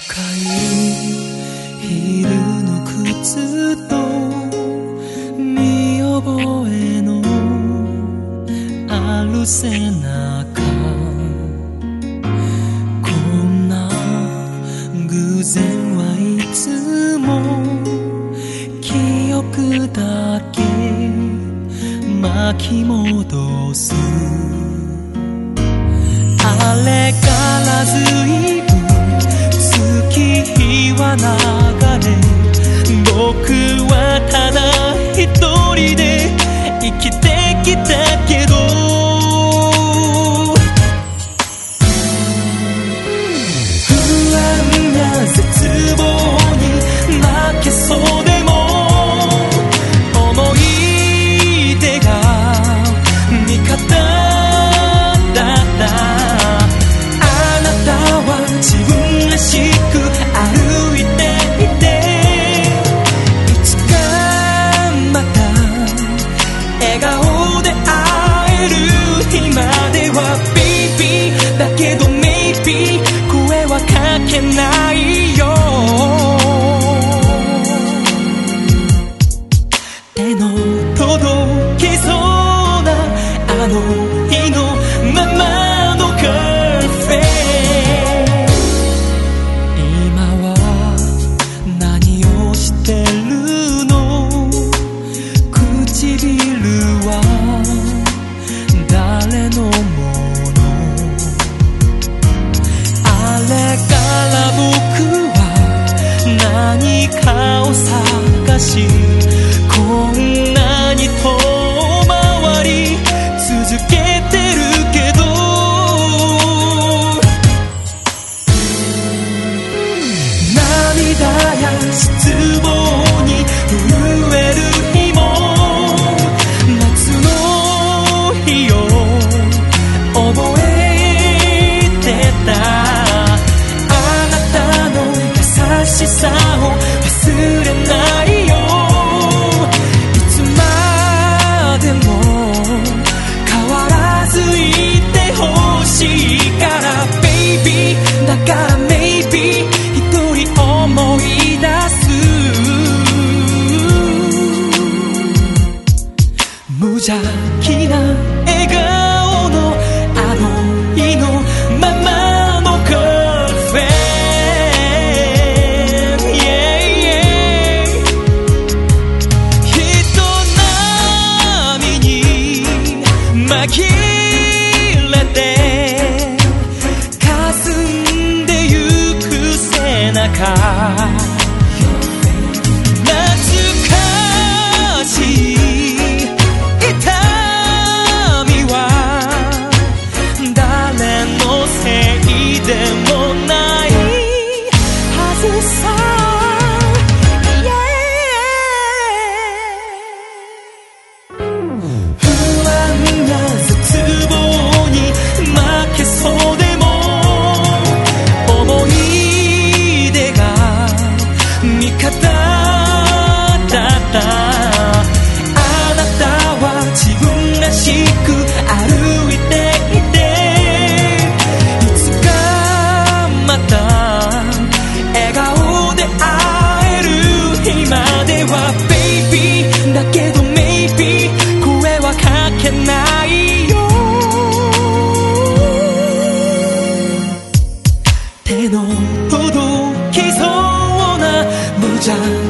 い昼の靴と見覚えのある背中こんな偶然はいつも記憶だけ巻き戻す。あれからず時流れ僕はただ一人で生きて听满心。sun. 대놓고도 기소나 무장